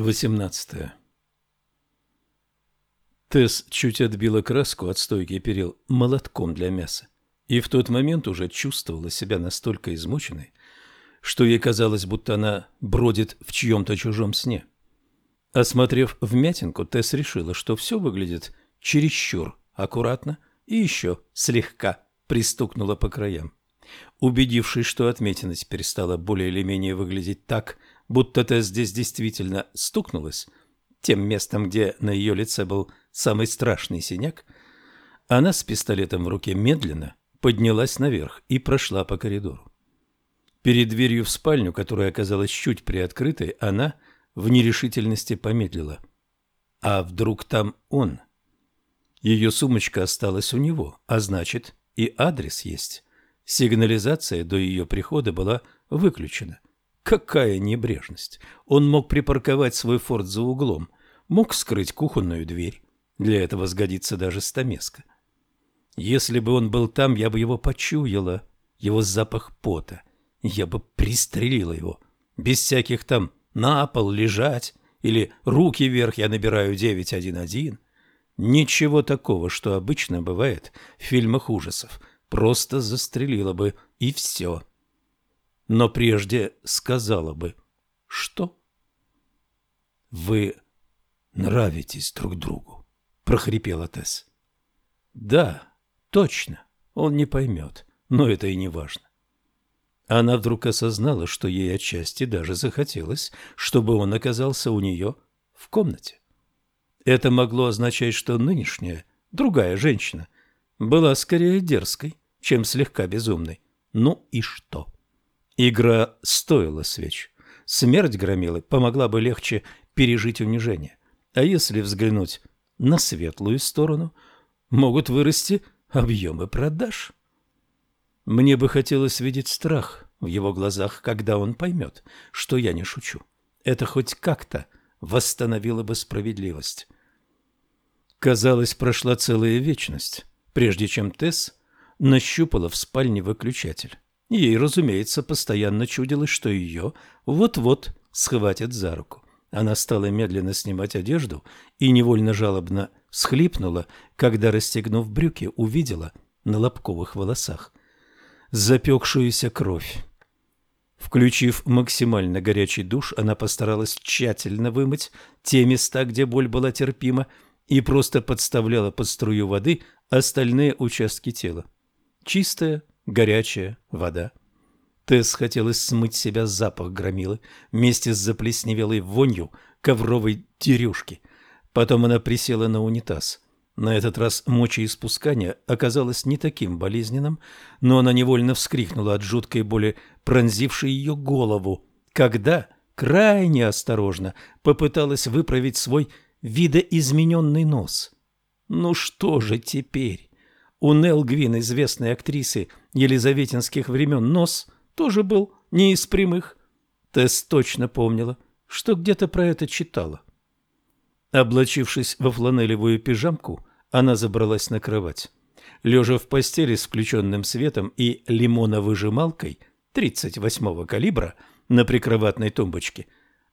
18. Тесс чуть отбила краску от стойки перил молотком для мяса, и в тот момент уже чувствовала себя настолько измученной, что ей казалось, будто она бродит в чьем-то чужом сне. Осмотрев вмятинку, Тесс решила, что все выглядит чересчур аккуратно и еще слегка пристукнула по краям. Убедившись, что отметина теперь стала более или менее выглядеть так, будто Тесс здесь действительно стукнулась, тем местом, где на ее лице был самый страшный синяк, она с пистолетом в руке медленно поднялась наверх и прошла по коридору. Перед дверью в спальню, которая оказалась чуть приоткрытой, она в нерешительности помедлила. А вдруг там он? Ее сумочка осталась у него, а значит и адрес есть. Сигнализация до ее прихода была выключена. Какая небрежность! Он мог припарковать свой форт за углом, мог скрыть кухонную дверь. Для этого сгодится даже стамеска. Если бы он был там, я бы его почуяла, его запах пота. Я бы пристрелила его, без всяких там «на пол лежать» или «руки вверх, я набираю 911». Ничего такого, что обычно бывает в фильмах ужасов просто застрелила бы, и все. Но прежде сказала бы, что? «Вы нравитесь друг другу», — прохрипела Тесс. «Да, точно, он не поймет, но это и не важно». Она вдруг осознала, что ей отчасти даже захотелось, чтобы он оказался у нее в комнате. Это могло означать, что нынешняя, другая женщина, была скорее дерзкой, чем слегка безумной. Ну и что? Игра стоила свеч. Смерть громилы помогла бы легче пережить унижение. А если взглянуть на светлую сторону, могут вырасти объемы продаж. Мне бы хотелось видеть страх в его глазах, когда он поймет, что я не шучу. Это хоть как-то восстановило бы справедливость. Казалось, прошла целая вечность, прежде чем Тесс нащупала в спальне выключатель. Ей, разумеется, постоянно чудилось, что ее вот-вот схватят за руку. Она стала медленно снимать одежду и невольно жалобно всхлипнула, когда, расстегнув брюки, увидела на лобковых волосах запекшуюся кровь. Включив максимально горячий душ, она постаралась тщательно вымыть те места, где боль была терпима, и просто подставляла под струю воды остальные участки тела. Чистая, горячая вода. Тесс хотелось смыть себя запах громилы вместе с заплесневелой вонью ковровой дерюшки. Потом она присела на унитаз. На этот раз мочеиспускание оказалось не таким болезненным, но она невольно вскрикнула от жуткой боли, пронзившей ее голову, когда крайне осторожно попыталась выправить свой видоизмененный нос. Ну что же теперь? У Нел Гвин, известной актрисы елизаветинских времен, нос тоже был не из прямых. Тесс точно помнила, что где-то про это читала. Облачившись во фланелевую пижамку, она забралась на кровать. Лежа в постели с включенным светом и лимоновыжималкой 38-го калибра на прикроватной тумбочке,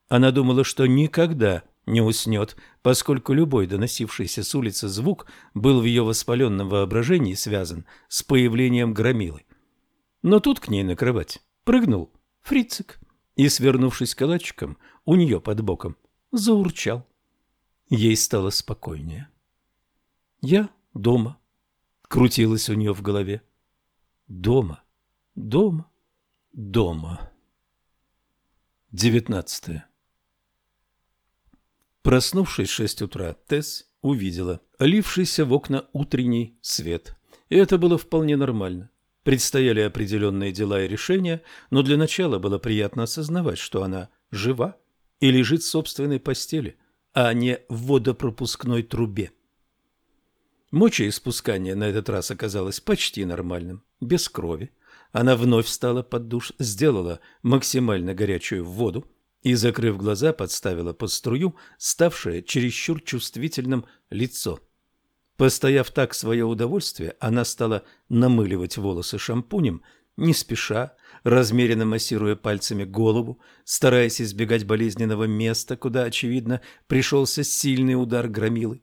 она думала, что никогда не уснет, поскольку любой доносившийся с улицы звук был в ее воспаленном воображении связан с появлением громилы. Но тут к ней на кровать прыгнул фрицик и, свернувшись калачиком у нее под боком, заурчал. Ей стало спокойнее. «Я дома», — крутилось у нее в голове. «Дома, дома, дома». Девятнадцатое. Проснувшись в шесть утра, Тесс увидела лившийся в окна утренний свет. И это было вполне нормально. Предстояли определенные дела и решения, но для начала было приятно осознавать, что она жива и лежит в собственной постели, а не в водопропускной трубе. Мочеиспускание на этот раз оказалось почти нормальным, без крови. Она вновь встала под душ, сделала максимально горячую воду, и, закрыв глаза, подставила под струю ставшее чересчур чувствительным лицо. Постояв так свое удовольствие, она стала намыливать волосы шампунем, не спеша, размеренно массируя пальцами голову, стараясь избегать болезненного места, куда, очевидно, пришелся сильный удар громилы.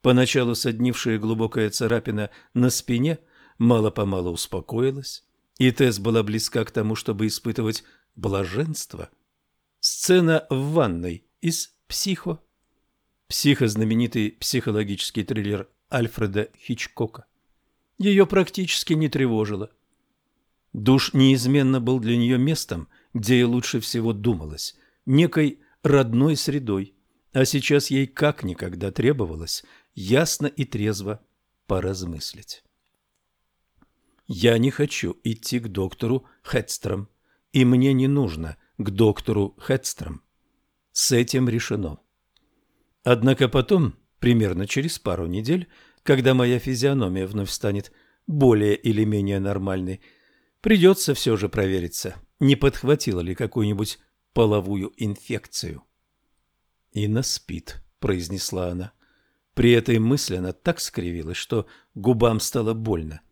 Поначалу соднившая глубокая царапина на спине мало-помалу успокоилась, и Тесс была близка к тому, чтобы испытывать блаженство. Сцена в ванной из «Психо». «Психо» – знаменитый психологический триллер Альфреда Хичкока. Ее практически не тревожило. Душ неизменно был для нее местом, где ей лучше всего думалось, некой родной средой, а сейчас ей как никогда требовалось ясно и трезво поразмыслить. Я не хочу идти к доктору Хедстром, и мне не нужно к доктору Хедстром. С этим решено. Однако потом, примерно через пару недель, когда моя физиономия вновь станет более или менее нормальной, придется все же провериться, не подхватила ли какую-нибудь половую инфекцию. «Инна спит», — произнесла она. При этой мысли она так скривилась, что губам стало больно.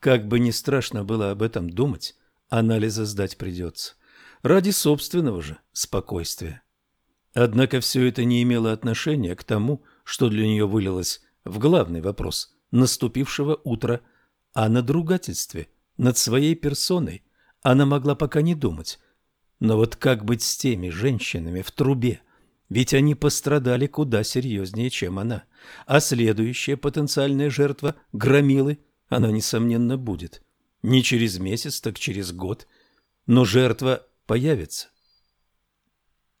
Как бы ни страшно было об этом думать, анализы сдать придется. Ради собственного же спокойствия. Однако все это не имело отношения к тому, что для нее вылилось в главный вопрос наступившего утра, о надругательстве над своей персоной она могла пока не думать. Но вот как быть с теми женщинами в трубе? Ведь они пострадали куда серьезнее, чем она. А следующая потенциальная жертва – громилы – она, несомненно, будет. Не через месяц, так через год. Но жертва появится.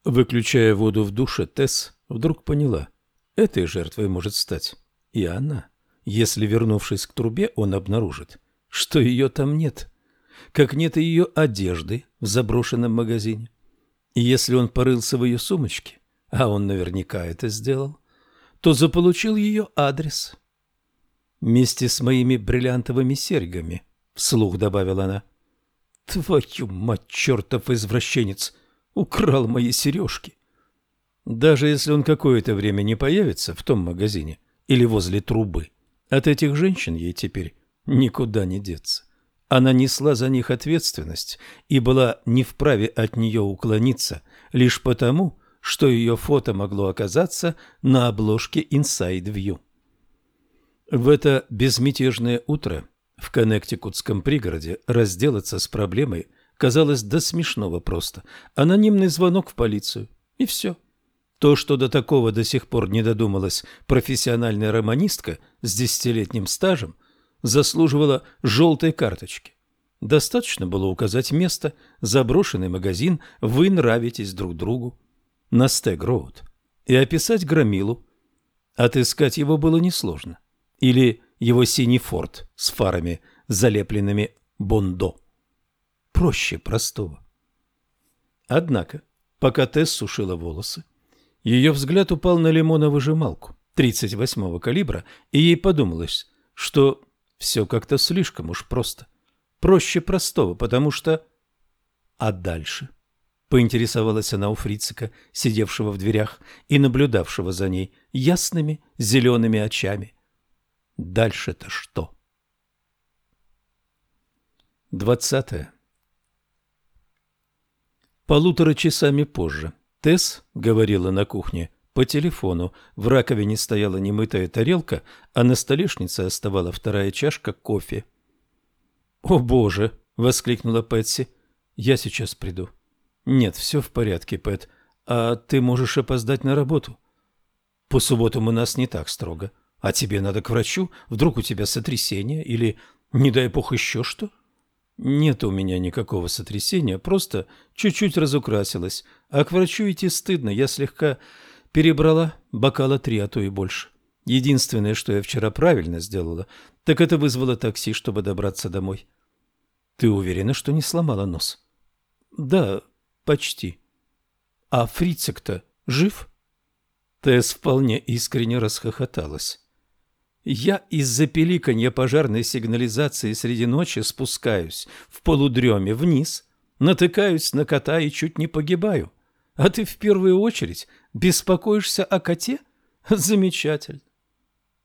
Выключая воду в душе, Тесс вдруг поняла. Этой жертвой может стать и она, если, вернувшись к трубе, он обнаружит, что ее там нет. Как нет и ее одежды в заброшенном магазине. И если он порылся в ее сумочке, а он наверняка это сделал, то заполучил ее адрес – вместе с моими бриллиантовыми серьгами, — вслух добавила она. — Твою мать, чертов извращенец! Украл мои сережки! Даже если он какое-то время не появится в том магазине или возле трубы, от этих женщин ей теперь никуда не деться. Она несла за них ответственность и была не вправе от нее уклониться лишь потому, что ее фото могло оказаться на обложке Inside View. В это безмятежное утро в Коннектикутском пригороде разделаться с проблемой казалось до смешного просто. Анонимный звонок в полицию. И все. То, что до такого до сих пор не додумалась профессиональная романистка с десятилетним стажем, заслуживало желтой карточки. Достаточно было указать место, заброшенный магазин, вы нравитесь друг другу, на Стэг-Роуд, и описать громилу. Отыскать его было несложно или его синий форт с фарами, залепленными бондо. Проще простого. Однако, пока Тесс сушила волосы, ее взгляд упал на лимоновыжималку 38-го калибра, и ей подумалось, что все как-то слишком уж просто. Проще простого, потому что... А дальше? Поинтересовалась она у Фрицика, сидевшего в дверях и наблюдавшего за ней ясными зелеными очами. Дальше-то что? Двадцатое. Полутора часами позже Тесс говорила на кухне по телефону. В раковине стояла немытая тарелка, а на столешнице оставала вторая чашка кофе. «О, Боже!» — воскликнула Пэтси. «Я сейчас приду». «Нет, все в порядке, Пэт. А ты можешь опоздать на работу?» «По субботам у нас не так строго». А тебе надо к врачу? Вдруг у тебя сотрясение или, не дай бог, еще что? Нет у меня никакого сотрясения, просто чуть-чуть разукрасилась. А к врачу идти стыдно, я слегка перебрала бокала три, а то и больше. Единственное, что я вчера правильно сделала, так это вызвала такси, чтобы добраться домой. Ты уверена, что не сломала нос? Да, почти. А Фрицик-то жив? Тесс вполне искренне расхохоталась. Я из-за пиликанья пожарной сигнализации среди ночи спускаюсь в полудреме вниз, натыкаюсь на кота и чуть не погибаю. А ты в первую очередь беспокоишься о коте? Замечательно.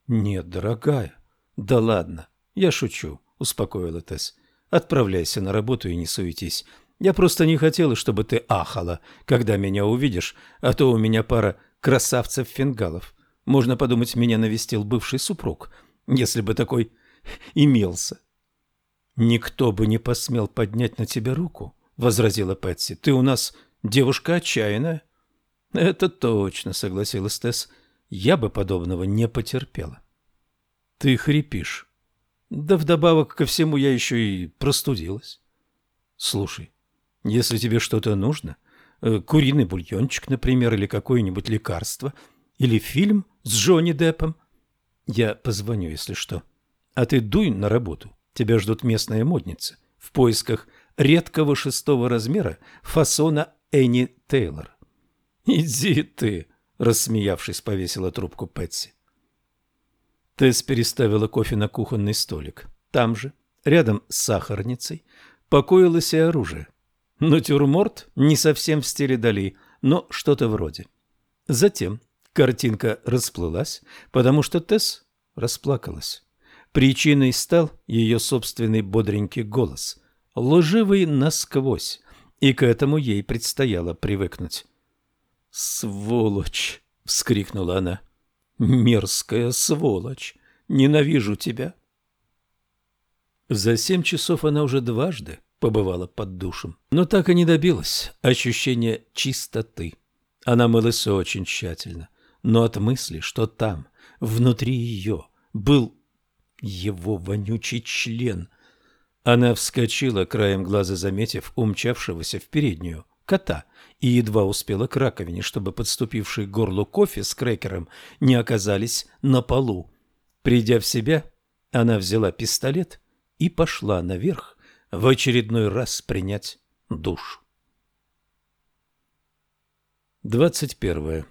Нет, дорогая. Да ладно, я шучу, успокоила Тесс. отправляйся на работу и не суетись. Я просто не хотела, чтобы ты ахала, когда меня увидишь, а то у меня пара красавцев-фингалов. Можно подумать, меня навестил бывший супруг, если бы такой имелся. «Никто бы не посмел поднять на тебя руку», — возразила Пэтси. «Ты у нас девушка отчаянная». «Это точно», — согласилась Тесс. «Я бы подобного не потерпела». «Ты хрипишь». «Да вдобавок ко всему я еще и простудилась». «Слушай, если тебе что-то нужно, э, куриный бульончик, например, или какое-нибудь лекарство, или фильм с Джонни Деппом, я позвоню, если что. А ты дуй на работу. Тебя ждут местные модницы в поисках редкого шестого размера фасона Энни Тейлор. «Иди ты!» – рассмеявшись, повесила трубку Пэтси. Тесс переставила кофе на кухонный столик. Там же, рядом с сахарницей, покоилось и оружие. Натюрморт не совсем в стиле Дали, но что-то вроде. Затем картинка расплылась, потому что Тесс расплакалась. Причиной стал ее собственный бодренький голос, лживый насквозь, и к этому ей предстояло привыкнуть. «Сволочь!» — вскрикнула она. «Мерзкая сволочь! Ненавижу тебя!» За семь часов она уже дважды побывала под душем, но так и не добилась ощущения чистоты. Она мылась очень тщательно, но от мысли, что там, внутри ее, был его вонючий член. Она вскочила, краем глаза заметив умчавшегося в переднюю кота, и едва успела к раковине, чтобы подступивший к горлу кофе с крекером не оказались на полу. Придя в себя, она взяла пистолет и пошла наверх в очередной раз принять душ. Двадцать первое.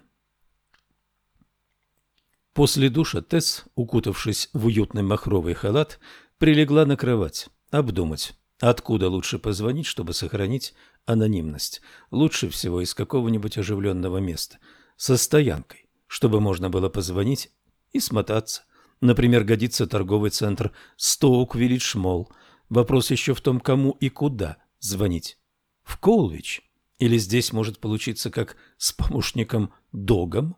После душа Тесс, укутавшись в уютный махровый халат, прилегла на кровать, обдумать, откуда лучше позвонить, чтобы сохранить анонимность. Лучше всего из какого-нибудь оживленного места, со стоянкой, чтобы можно было позвонить и смотаться. Например, годится торговый центр Стоук-Виллидж-Молл. Вопрос еще в том, кому и куда звонить. В Колвич? Или здесь может получиться как с помощником Догом?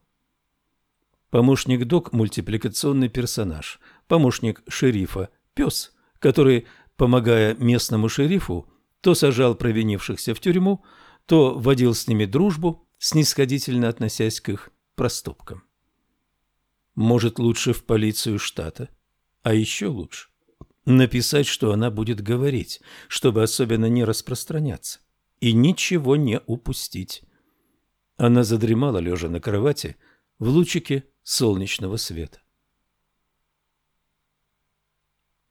Помощник Дог – мультипликационный персонаж. Помощник шерифа – пес, который, помогая местному шерифу, то сажал провинившихся в тюрьму, то водил с ними дружбу, снисходительно относясь к их проступкам. Может, лучше в полицию штата, а еще лучше написать, что она будет говорить, чтобы особенно не распространяться и ничего не упустить. Она задремала, лежа на кровати, в лучике солнечного света.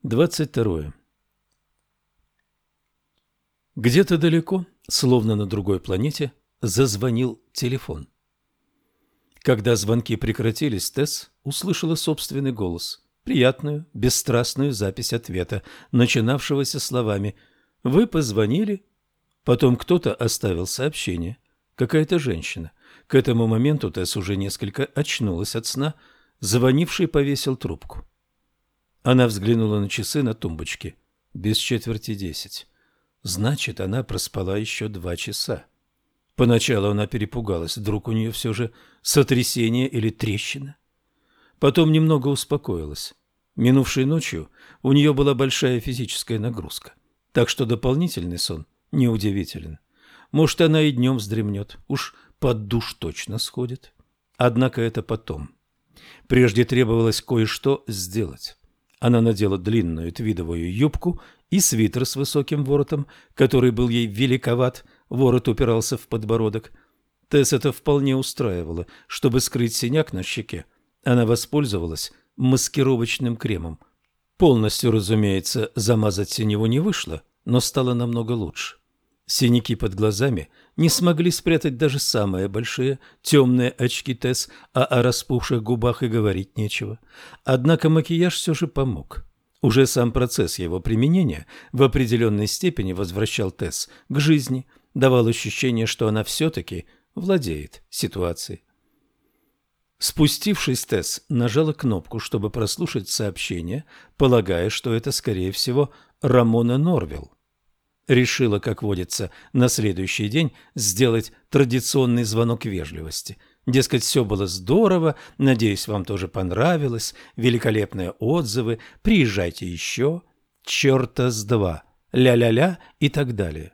22. Где-то далеко, словно на другой планете, зазвонил телефон. Когда звонки прекратились, Тесс услышала собственный голос, приятную, бесстрастную запись ответа, начинавшегося словами «Вы позвонили?» Потом кто-то оставил сообщение, какая-то женщина – к этому моменту Тесс уже несколько очнулась от сна, звонивший повесил трубку. Она взглянула на часы на тумбочке. Без четверти десять. Значит, она проспала еще два часа. Поначалу она перепугалась, вдруг у нее все же сотрясение или трещина. Потом немного успокоилась. Минувшей ночью у нее была большая физическая нагрузка, так что дополнительный сон неудивителен. Может, она и днем вздремнет, уж под душ точно сходит. Однако это потом. Прежде требовалось кое-что сделать. Она надела длинную твидовую юбку и свитер с высоким воротом, который был ей великоват, ворот упирался в подбородок. Тесс это вполне устраивало. Чтобы скрыть синяк на щеке, она воспользовалась маскировочным кремом. Полностью, разумеется, замазать синеву не вышло, но стало намного лучше. Синяки под глазами не смогли спрятать даже самые большие темные очки Тесс, а о распухших губах и говорить нечего. Однако макияж все же помог. Уже сам процесс его применения в определенной степени возвращал Тесс к жизни, давал ощущение, что она все-таки владеет ситуацией. Спустившись, Тесс нажала кнопку, чтобы прослушать сообщение, полагая, что это, скорее всего, Рамона Норвилл. Решила, как водится, на следующий день сделать традиционный звонок вежливости. Дескать, все было здорово, надеюсь, вам тоже понравилось, великолепные отзывы, приезжайте еще, черта с два, ля-ля-ля и так далее.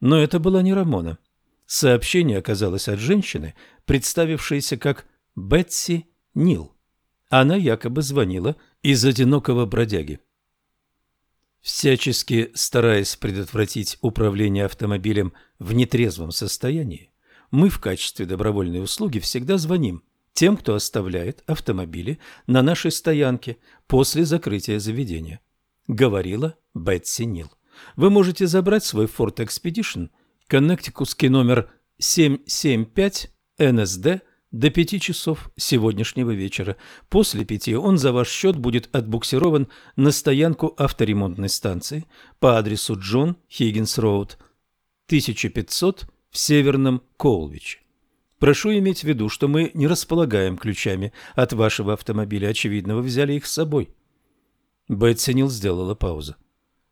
Но это была не Рамона. Сообщение оказалось от женщины, представившейся как Бетси Нил. Она якобы звонила из одинокого бродяги. Всячески стараясь предотвратить управление автомобилем в нетрезвом состоянии, мы в качестве добровольной услуги всегда звоним тем, кто оставляет автомобили на нашей стоянке после закрытия заведения. Говорила Бетси Нил. Вы можете забрать свой Ford Expedition, коннектикутский номер 775 НСД до пяти часов сегодняшнего вечера. После пяти он за ваш счет будет отбуксирован на стоянку авторемонтной станции по адресу Джон Хиггинс Роуд, 1500 в Северном Коулвиче. Прошу иметь в виду, что мы не располагаем ключами от вашего автомобиля. Очевидно, вы взяли их с собой. Бетси Нил сделала паузу.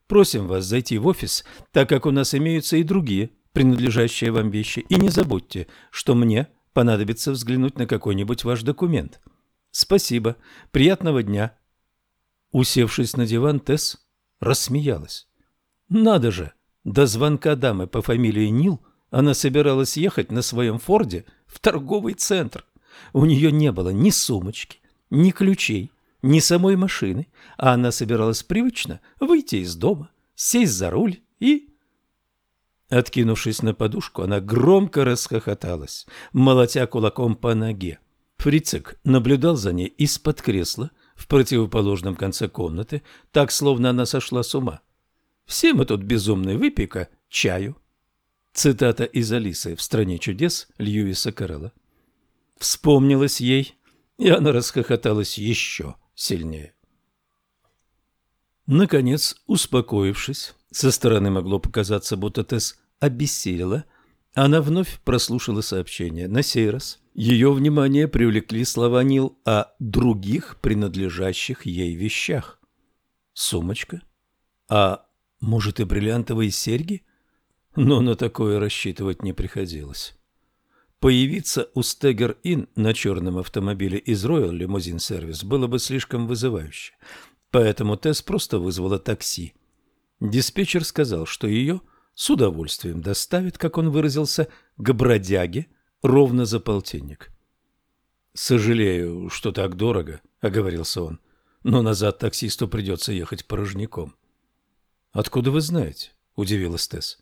Просим вас зайти в офис, так как у нас имеются и другие принадлежащие вам вещи. И не забудьте, что мне понадобится взглянуть на какой-нибудь ваш документ. Спасибо. Приятного дня. Усевшись на диван, Тесс рассмеялась. Надо же, до звонка дамы по фамилии Нил она собиралась ехать на своем Форде в торговый центр. У нее не было ни сумочки, ни ключей, ни самой машины, а она собиралась привычно выйти из дома, сесть за руль и... Откинувшись на подушку, она громко расхохоталась, молотя кулаком по ноге. Фрицик наблюдал за ней из-под кресла в противоположном конце комнаты, так, словно она сошла с ума. «Все мы тут безумные, выпей-ка чаю». Цитата из Алисы в «Стране чудес» Льюиса Карелла. Вспомнилась ей, и она расхохоталась еще сильнее. Наконец, успокоившись, со стороны могло показаться, будто Тесс обессилила, она вновь прослушала сообщение. На сей раз ее внимание привлекли слова Нил о других принадлежащих ей вещах. Сумочка? А может и бриллиантовые серьги? Но на такое рассчитывать не приходилось. Появиться у Стегер Ин на черном автомобиле из Royal Limousine Service было бы слишком вызывающе. Поэтому Тесс просто вызвала такси. Диспетчер сказал, что ее с удовольствием доставит, как он выразился, к бродяге ровно за полтинник. «Сожалею, что так дорого», — оговорился он, — «но назад таксисту придется ехать порожняком». «Откуда вы знаете?» — удивилась Тесс.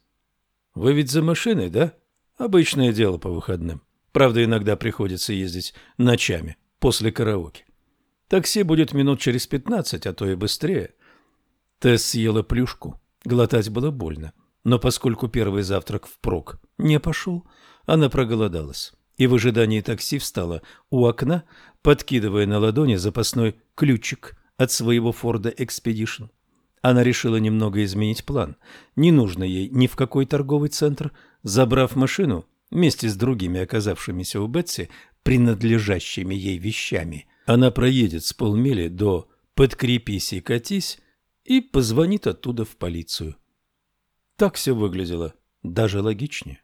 «Вы ведь за машиной, да?» Обычное дело по выходным. Правда, иногда приходится ездить ночами, после караоке. Такси будет минут через пятнадцать, а то и быстрее. Тесс съела плюшку. Глотать было больно. Но поскольку первый завтрак впрок не пошел, она проголодалась и в ожидании такси встала у окна, подкидывая на ладони запасной ключик от своего Форда Экспедишн. Она решила немного изменить план. Не нужно ей ни в какой торговый центр, Забрав машину вместе с другими оказавшимися у Бетси принадлежащими ей вещами, она проедет с полмили до «Подкрепись и катись» и позвонит оттуда в полицию. Так все выглядело даже логичнее.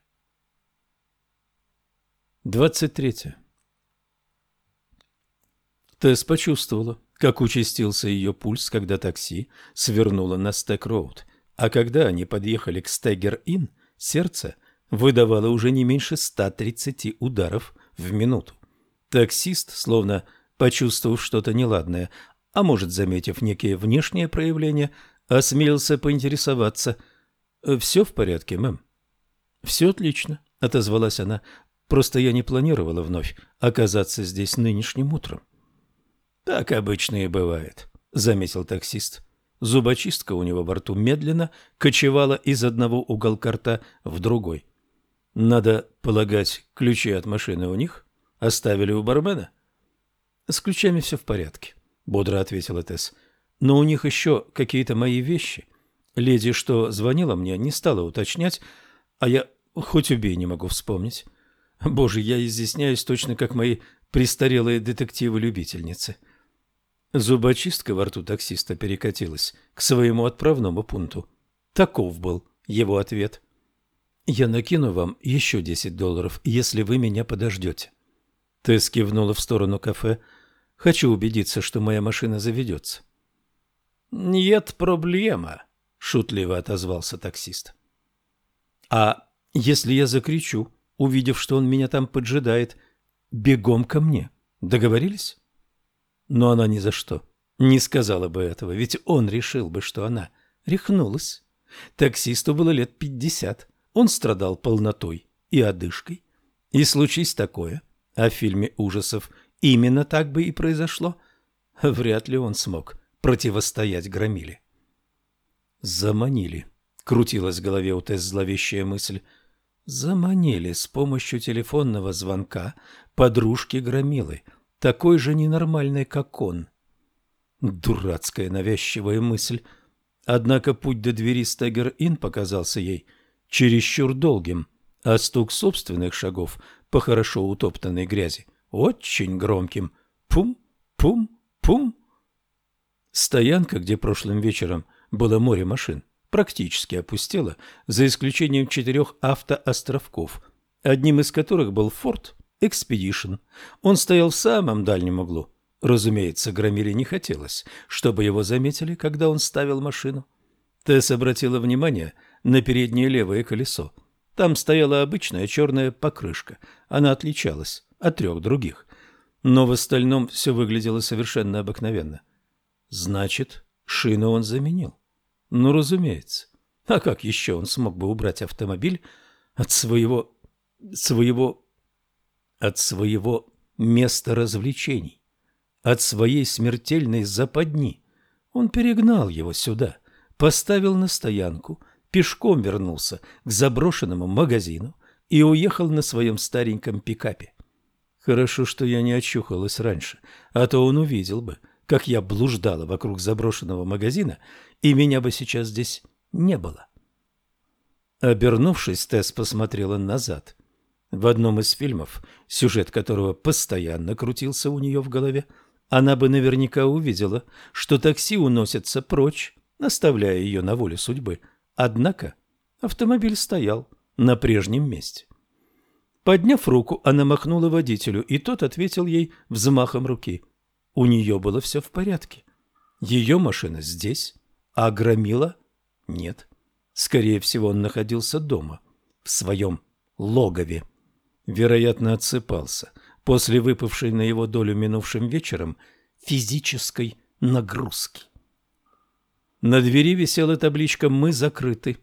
23. Тесс почувствовала, как участился ее пульс, когда такси свернуло на Стэк-Роуд, а когда они подъехали к Стеггер-Инн, сердце выдавало уже не меньше 130 ударов в минуту. Таксист, словно почувствовав что-то неладное, а может, заметив некие внешние проявления, осмелился поинтересоваться. «Все в порядке, мэм?» «Все отлично», — отозвалась она. «Просто я не планировала вновь оказаться здесь нынешним утром». «Так обычно и бывает», — заметил таксист. Зубочистка у него во рту медленно кочевала из одного уголка рта в другой. Надо полагать, ключи от машины у них оставили у бармена? С ключами все в порядке, бодро ответила Тесс. Но у них еще какие-то мои вещи. Леди, что звонила мне, не стала уточнять, а я хоть убей не могу вспомнить. Боже, я изъясняюсь точно как мои престарелые детективы-любительницы. Зубочистка во рту таксиста перекатилась к своему отправному пункту. Таков был его ответ. «Я накину вам еще десять долларов, если вы меня подождете». Тесс кивнула в сторону кафе. «Хочу убедиться, что моя машина заведется». «Нет проблема», — шутливо отозвался таксист. «А если я закричу, увидев, что он меня там поджидает, бегом ко мне? Договорились?» Но она ни за что не сказала бы этого, ведь он решил бы, что она рехнулась. Таксисту было лет пятьдесят, он страдал полнотой и одышкой. И случись такое, а в фильме ужасов именно так бы и произошло, вряд ли он смог противостоять громиле. «Заманили», — крутилась в голове у Тесс зловещая мысль, — «заманили с помощью телефонного звонка подружки громилы» такой же ненормальной, как он. Дурацкая навязчивая мысль. Однако путь до двери Стагер-Ин показался ей чересчур долгим, а стук собственных шагов по хорошо утоптанной грязи очень громким. Пум, пум, пум. Стоянка, где прошлым вечером было море машин, практически опустела, за исключением четырех автоостровков, одним из которых был «Форд», Экспедишн. Он стоял в самом дальнем углу. Разумеется, Громиле не хотелось, чтобы его заметили, когда он ставил машину. Тесс обратила внимание на переднее левое колесо. Там стояла обычная черная покрышка. Она отличалась от трех других. Но в остальном все выглядело совершенно обыкновенно. Значит, шину он заменил. Ну, разумеется. А как еще он смог бы убрать автомобиль от своего... своего от своего места развлечений, от своей смертельной западни. Он перегнал его сюда, поставил на стоянку, пешком вернулся к заброшенному магазину и уехал на своем стареньком пикапе. Хорошо, что я не очухалась раньше, а то он увидел бы, как я блуждала вокруг заброшенного магазина, и меня бы сейчас здесь не было. Обернувшись, Тесс посмотрела назад. В одном из фильмов, сюжет которого постоянно крутился у нее в голове, она бы наверняка увидела, что такси уносится прочь, оставляя ее на воле судьбы. Однако автомобиль стоял на прежнем месте. Подняв руку, она махнула водителю, и тот ответил ей взмахом руки. У нее было все в порядке. Ее машина здесь, а громила нет. Скорее всего, он находился дома, в своем логове вероятно, отсыпался после выпавшей на его долю минувшим вечером физической нагрузки. На двери висела табличка «Мы закрыты».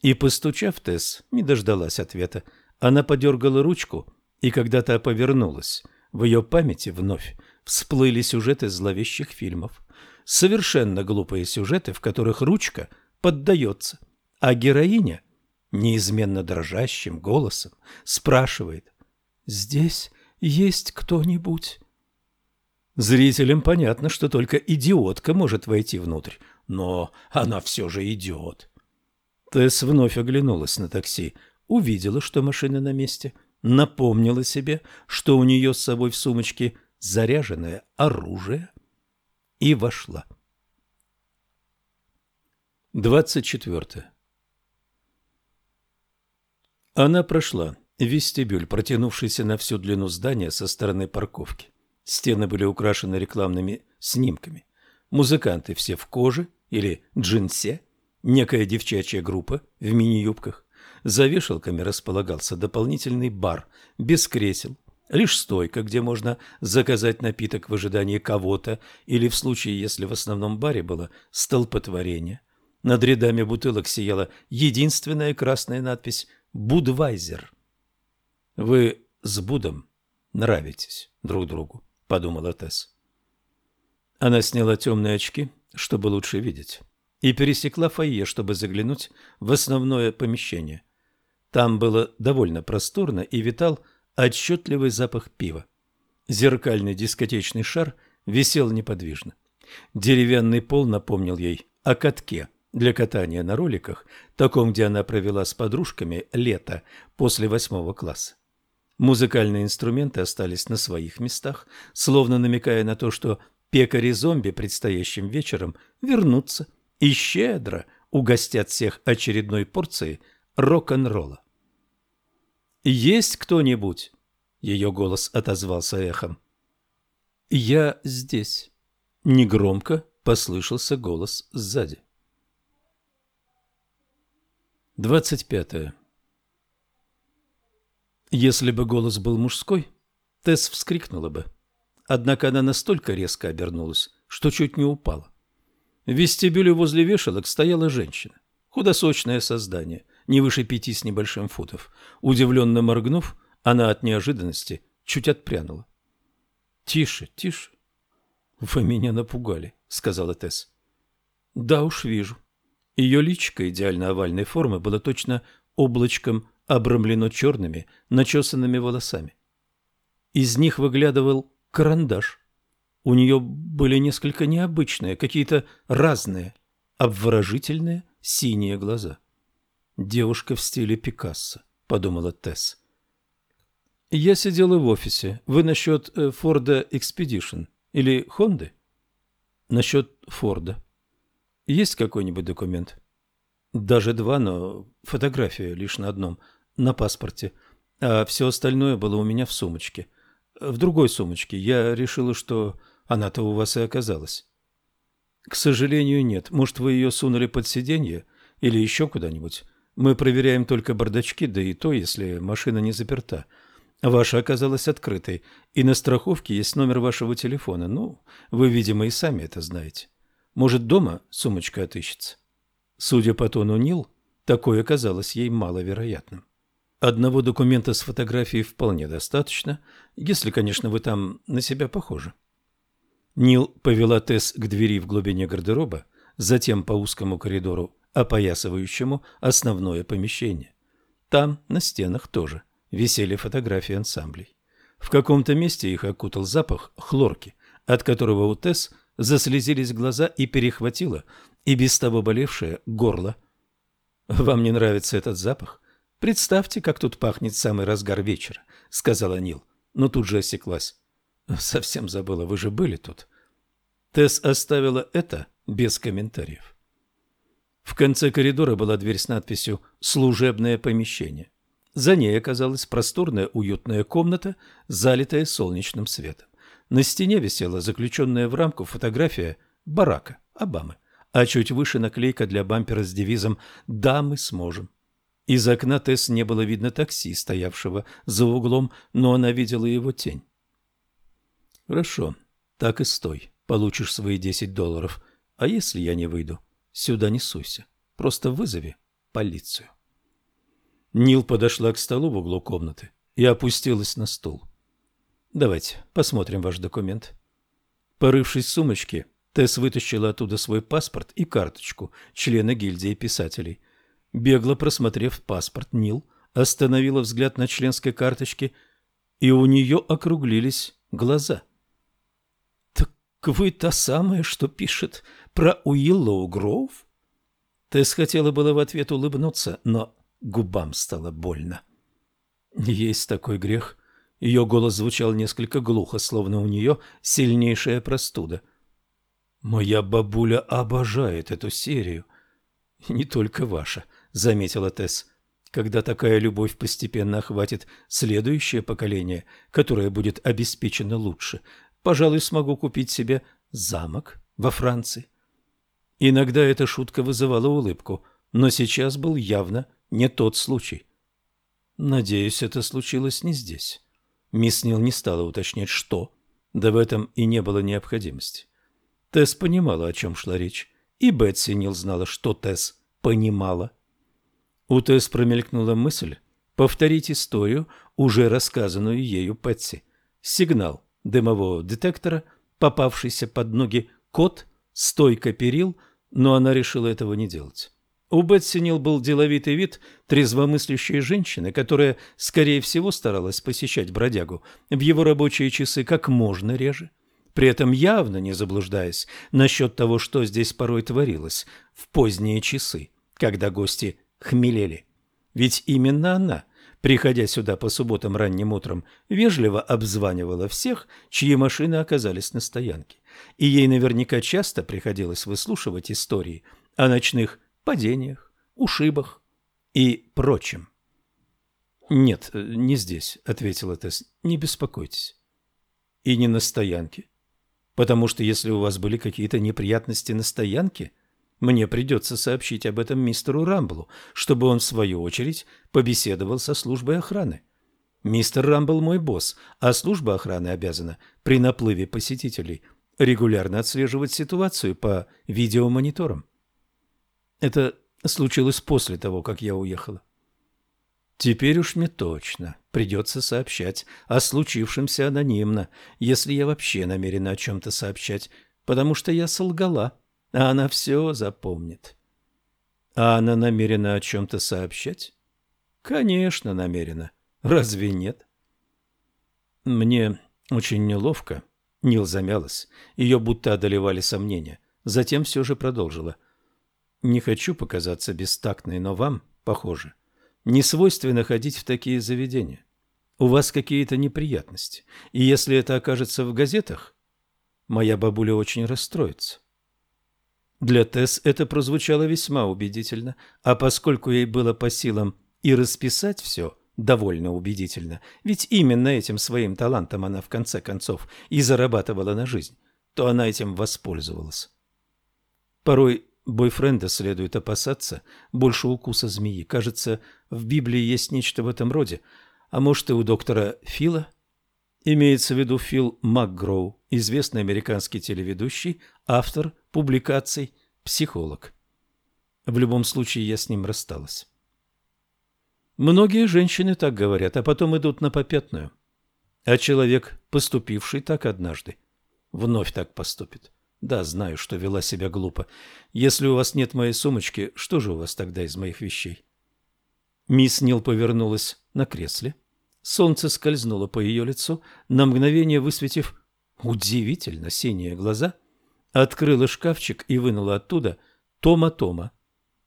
И, постучав, Тесс не дождалась ответа. Она подергала ручку, и когда то повернулась, в ее памяти вновь всплыли сюжеты зловещих фильмов. Совершенно глупые сюжеты, в которых ручка поддается, а героиня неизменно дрожащим голосом спрашивает «Здесь есть кто-нибудь?» Зрителям понятно, что только идиотка может войти внутрь, но она все же идиот. Тесс вновь оглянулась на такси, увидела, что машина на месте, напомнила себе, что у нее с собой в сумочке заряженное оружие, и вошла. Двадцать четвертое. Она прошла Вестибюль, протянувшийся на всю длину здания со стороны парковки. Стены были украшены рекламными снимками. Музыканты все в коже или джинсе, некая девчачья группа в мини-юбках. За вешалками располагался дополнительный бар без кресел, лишь стойка, где можно заказать напиток в ожидании кого-то или в случае, если в основном баре было столпотворение. Над рядами бутылок сияла единственная красная надпись «Будвайзер». Вы с Будом нравитесь друг другу, подумала Тесс. Она сняла темные очки, чтобы лучше видеть, и пересекла фойе, чтобы заглянуть в основное помещение. Там было довольно просторно и витал отчетливый запах пива. Зеркальный дискотечный шар висел неподвижно. Деревянный пол напомнил ей о катке для катания на роликах, таком, где она провела с подружками лето после восьмого класса. Музыкальные инструменты остались на своих местах, словно намекая на то, что пекари-зомби предстоящим вечером вернутся и щедро угостят всех очередной порцией рок-н-ролла. «Есть кто-нибудь?» — ее голос отозвался эхом. «Я здесь». Негромко послышался голос сзади. Двадцать пятое. Если бы голос был мужской, Тесс вскрикнула бы. Однако она настолько резко обернулась, что чуть не упала. В вестибюле возле вешалок стояла женщина, худосочное создание, не выше пяти с небольшим футов. Удивленно моргнув, она от неожиданности чуть отпрянула. — Тише, тише. — Вы меня напугали, — сказала Тесс. — Да уж вижу. Ее личико идеально овальной формы было точно облачком обрамлено черными, начесанными волосами. Из них выглядывал карандаш. У нее были несколько необычные, какие-то разные, обворожительные синие глаза. «Девушка в стиле Пикассо», — подумала Тесс. «Я сидела в офисе. Вы насчет э, Форда Экспедишн или Хонды?» «Насчет Форда. Есть какой-нибудь документ?» «Даже два, но фотография лишь на одном на паспорте, а все остальное было у меня в сумочке. В другой сумочке. Я решила, что она-то у вас и оказалась. К сожалению, нет. Может, вы ее сунули под сиденье или еще куда-нибудь? Мы проверяем только бардачки, да и то, если машина не заперта. Ваша оказалась открытой, и на страховке есть номер вашего телефона. Ну, вы, видимо, и сами это знаете. Может, дома сумочка отыщется? Судя по тону Нил, такое казалось ей маловероятным. Одного документа с фотографией вполне достаточно, если, конечно, вы там на себя похожи. Нил повела Тесс к двери в глубине гардероба, затем по узкому коридору, опоясывающему основное помещение. Там, на стенах тоже, висели фотографии ансамблей. В каком-то месте их окутал запах хлорки, от которого у Тесс заслезились глаза и перехватило и без того болевшее горло. «Вам не нравится этот запах?» «Представьте, как тут пахнет самый разгар вечера», — сказала Нил, но тут же осеклась. «Совсем забыла, вы же были тут». Тесс оставила это без комментариев. В конце коридора была дверь с надписью «Служебное помещение». За ней оказалась просторная уютная комната, залитая солнечным светом. На стене висела заключенная в рамку фотография Барака Обамы, а чуть выше наклейка для бампера с девизом «Да, мы сможем». Из окна Тесс не было видно такси, стоявшего за углом, но она видела его тень. «Хорошо, так и стой. Получишь свои десять долларов. А если я не выйду? Сюда не суйся. Просто вызови полицию». Нил подошла к столу в углу комнаты и опустилась на стул. «Давайте посмотрим ваш документ». Порывшись в сумочке, Тесс вытащила оттуда свой паспорт и карточку члена гильдии писателей – Бегло просмотрев паспорт, Нил остановила взгляд на членской карточке, и у нее округлились глаза. «Так вы та самая, что пишет про Уиллоу Гроув?» Тесс хотела было в ответ улыбнуться, но губам стало больно. «Есть такой грех». Ее голос звучал несколько глухо, словно у нее сильнейшая простуда. «Моя бабуля обожает эту серию. Не только ваша. — заметила Тесс. «Когда такая любовь постепенно охватит следующее поколение, которое будет обеспечено лучше, пожалуй, смогу купить себе замок во Франции». Иногда эта шутка вызывала улыбку, но сейчас был явно не тот случай. Надеюсь, это случилось не здесь. Мисс Нил не стала уточнять, что, да в этом и не было необходимости. Тесс понимала, о чем шла речь, и Бетси Нил знала, что Тесс понимала. У Тесс промелькнула мысль повторить историю, уже рассказанную ею Пэтси. Сигнал дымового детектора, попавшийся под ноги кот, стойка перил, но она решила этого не делать. У Бетси Нил был деловитый вид трезвомыслящей женщины, которая, скорее всего, старалась посещать бродягу в его рабочие часы как можно реже, при этом явно не заблуждаясь насчет того, что здесь порой творилось в поздние часы, когда гости хмелели. Ведь именно она, приходя сюда по субботам ранним утром, вежливо обзванивала всех, чьи машины оказались на стоянке, и ей наверняка часто приходилось выслушивать истории о ночных падениях, ушибах и прочем. «Нет, не здесь», — ответила Тесс, — «не беспокойтесь». «И не на стоянке, потому что если у вас были какие-то неприятности на стоянке, мне придется сообщить об этом мистеру Рамблу, чтобы он, в свою очередь, побеседовал со службой охраны. Мистер Рамбл мой босс, а служба охраны обязана при наплыве посетителей регулярно отслеживать ситуацию по видеомониторам. Это случилось после того, как я уехала. Теперь уж мне точно придется сообщать о случившемся анонимно, если я вообще намерена о чем-то сообщать, потому что я солгала, а она все запомнит. А она намерена о чем-то сообщать? Конечно, намерена. Разве нет? Мне очень неловко. Нил замялась. Ее будто одолевали сомнения. Затем все же продолжила. Не хочу показаться бестактной, но вам, похоже, не свойственно ходить в такие заведения. У вас какие-то неприятности. И если это окажется в газетах, моя бабуля очень расстроится. Для Тесс это прозвучало весьма убедительно, а поскольку ей было по силам и расписать все – довольно убедительно, ведь именно этим своим талантом она в конце концов и зарабатывала на жизнь, то она этим воспользовалась. Порой бойфренда следует опасаться больше укуса змеи. Кажется, в Библии есть нечто в этом роде, а может и у доктора Фила. Имеется в виду Фил МакГроу, известный американский телеведущий, автор публикаций, психолог. В любом случае я с ним рассталась. Многие женщины так говорят, а потом идут на попятную. А человек, поступивший так однажды, вновь так поступит. Да, знаю, что вела себя глупо. Если у вас нет моей сумочки, что же у вас тогда из моих вещей? Мисс Нил повернулась на кресле. Солнце скользнуло по ее лицу, на мгновение высветив удивительно синие глаза, открыла шкафчик и вынула оттуда Тома-Тома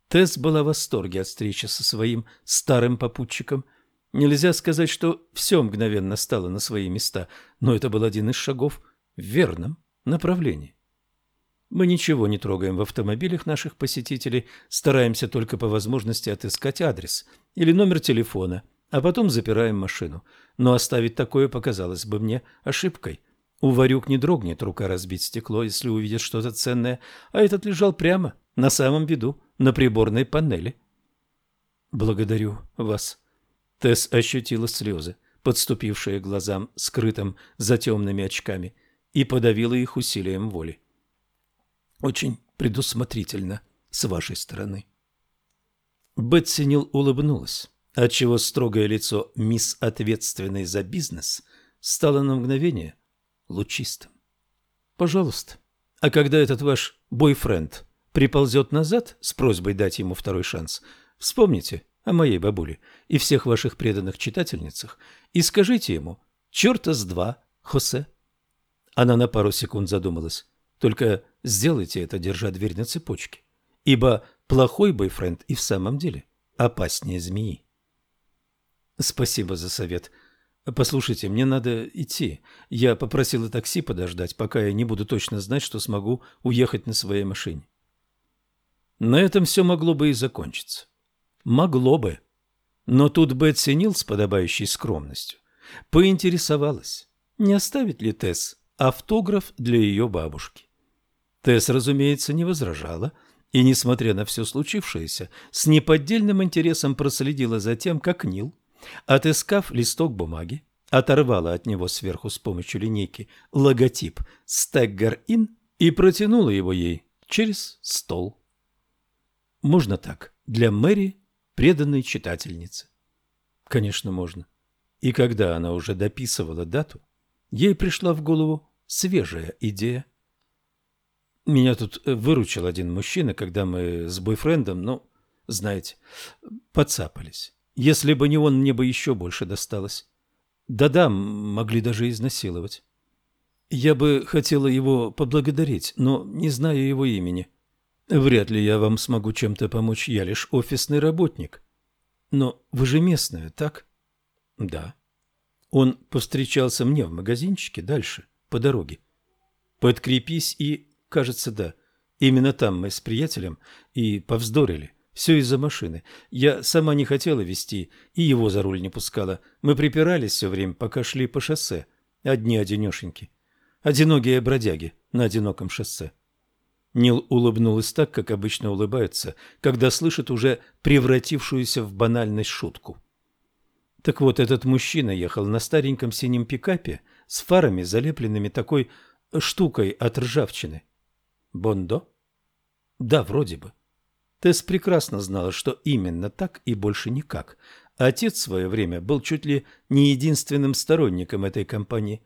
Тесс была в восторге от встречи со своим старым попутчиком. Нельзя сказать, что все мгновенно стало на свои места, но это был один из шагов в верном направлении. Мы ничего не трогаем в автомобилях наших посетителей, стараемся только по возможности отыскать адрес или номер телефона, а потом запираем машину. Но оставить такое показалось бы мне ошибкой. У Варюк не дрогнет рука разбить стекло, если увидит что-то ценное, а этот лежал прямо на самом виду на приборной панели. «Благодарю вас». Тесс ощутила слезы, подступившие глазам, скрытым за темными очками, и подавила их усилием воли. «Очень предусмотрительно с вашей стороны». Бетси Нил улыбнулась, отчего строгое лицо мисс, ответственной за бизнес, стало на мгновение лучистым. «Пожалуйста, а когда этот ваш бойфренд приползет назад с просьбой дать ему второй шанс, вспомните о моей бабуле и всех ваших преданных читательницах и скажите ему «Черта с два, Хосе». Она на пару секунд задумалась. Только сделайте это, держа дверь на цепочке, ибо плохой бойфренд и в самом деле опаснее змеи. Спасибо за совет. Послушайте, мне надо идти. Я попросила такси подождать, пока я не буду точно знать, что смогу уехать на своей машине. На этом все могло бы и закончиться. Могло бы. Но тут Бетси Нил с подобающей скромностью поинтересовалась, не оставит ли Тесс автограф для ее бабушки. Тесс, разумеется, не возражала и, несмотря на все случившееся, с неподдельным интересом проследила за тем, как Нил, отыскав листок бумаги, оторвала от него сверху с помощью линейки логотип «Стеггер Ин» и протянула его ей через стол. Можно так, для Мэри, преданной читательницы. Конечно, можно. И когда она уже дописывала дату, ей пришла в голову свежая идея. Меня тут выручил один мужчина, когда мы с бойфрендом, ну, знаете, подцапались. Если бы не он, мне бы еще больше досталось. Да-да, могли даже изнасиловать. Я бы хотела его поблагодарить, но не знаю его имени. Вряд ли я вам смогу чем-то помочь, я лишь офисный работник. Но вы же местная, так? Да. Он повстречался мне в магазинчике дальше, по дороге. Подкрепись и... Кажется, да. Именно там мы с приятелем и повздорили. Все из-за машины. Я сама не хотела вести, и его за руль не пускала. Мы припирались все время, пока шли по шоссе. Одни-одинешеньки. Одинокие бродяги на одиноком шоссе. Нил улыбнулась так, как обычно улыбаются, когда слышат уже превратившуюся в банальность шутку. Так вот, этот мужчина ехал на стареньком синем пикапе с фарами, залепленными такой штукой от ржавчины. Бондо? Да, вроде бы. Тесс прекрасно знала, что именно так и больше никак. Отец в свое время был чуть ли не единственным сторонником этой компании.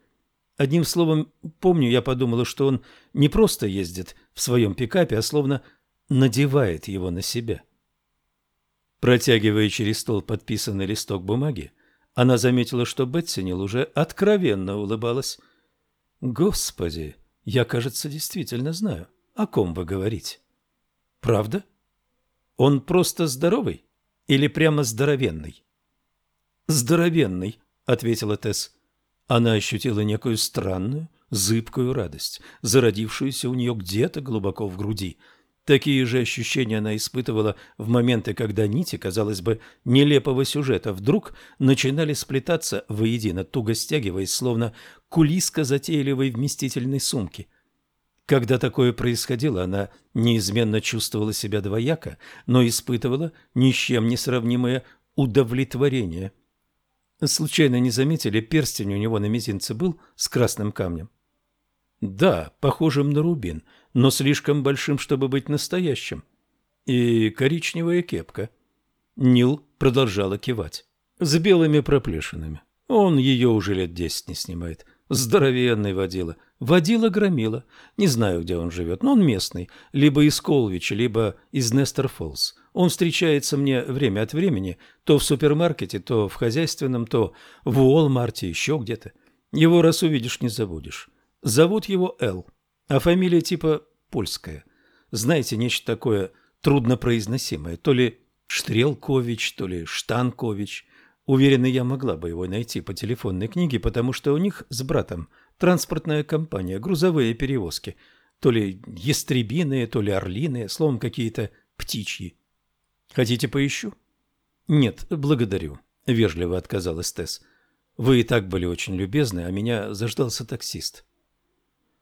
Одним словом, помню, я подумала, что он не просто ездит в своем пикапе, а словно надевает его на себя. Протягивая через стол подписанный листок бумаги, она заметила, что Бетсинил уже откровенно улыбалась. «Господи, я, кажется, действительно знаю, о ком вы говорите». «Правда?» Он просто здоровый или прямо здоровенный? Здоровенный, ответила Тесс. Она ощутила некую странную, зыбкую радость, зародившуюся у нее где-то глубоко в груди. Такие же ощущения она испытывала в моменты, когда нити, казалось бы, нелепого сюжета вдруг начинали сплетаться воедино, туго стягиваясь, словно кулиска затейливой вместительной сумки – когда такое происходило, она неизменно чувствовала себя двояко, но испытывала ни с чем не сравнимое удовлетворение. Случайно не заметили, перстень у него на мизинце был с красным камнем? Да, похожим на рубин, но слишком большим, чтобы быть настоящим. И коричневая кепка. Нил продолжала кивать. С белыми проплешинами. Он ее уже лет десять не снимает. Здоровенный водила. Водила-громила. Не знаю, где он живет, но он местный. Либо из Колвича, либо из Нестер-Фоллс. Он встречается мне время от времени, то в супермаркете, то в хозяйственном, то в Уолмарте, еще где-то. Его раз увидишь, не забудешь. Зовут его Эл, а фамилия типа польская. Знаете, нечто такое труднопроизносимое. То ли Штрелкович, то ли Штанкович. Уверена, я могла бы его найти по телефонной книге, потому что у них с братом транспортная компания, грузовые перевозки. То ли ястребиные, то ли орлиные, словом, какие-то птичьи. Хотите поищу? Нет, благодарю, вежливо отказалась Тесс. Вы и так были очень любезны, а меня заждался таксист.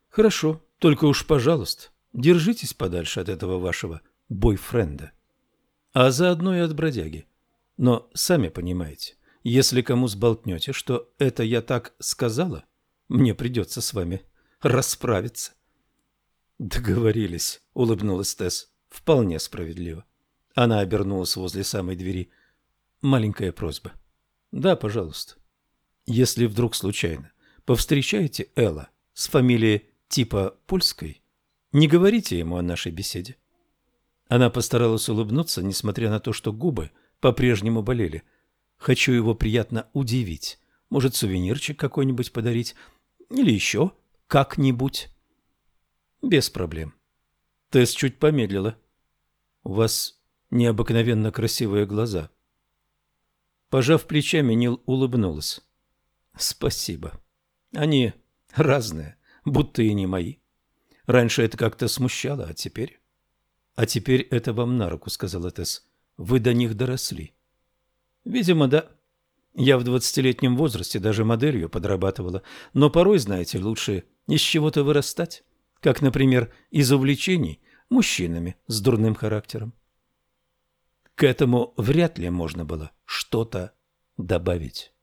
Хорошо, только уж, пожалуйста, держитесь подальше от этого вашего бойфренда. А заодно и от бродяги. Но сами понимаете, если кому сболтнете, что это я так сказала, мне придется с вами расправиться. Договорились, улыбнулась Тесс. Вполне справедливо. Она обернулась возле самой двери. Маленькая просьба. Да, пожалуйста. Если вдруг случайно повстречаете Элла с фамилией типа Пульской, не говорите ему о нашей беседе. Она постаралась улыбнуться, несмотря на то, что губы по-прежнему болели – Хочу его приятно удивить. Может, сувенирчик какой-нибудь подарить? Или еще как-нибудь? Без проблем. Тесс чуть помедлила. У вас необыкновенно красивые глаза. Пожав плечами, Нил улыбнулась. Спасибо. Они разные, будто и не мои. Раньше это как-то смущало, а теперь... А теперь это вам на руку, сказала Тесс. Вы до них доросли. Видимо, да. Я в двадцатилетнем возрасте даже моделью подрабатывала. Но порой, знаете, лучше из чего-то вырастать. Как, например, из увлечений мужчинами с дурным характером. К этому вряд ли можно было что-то добавить.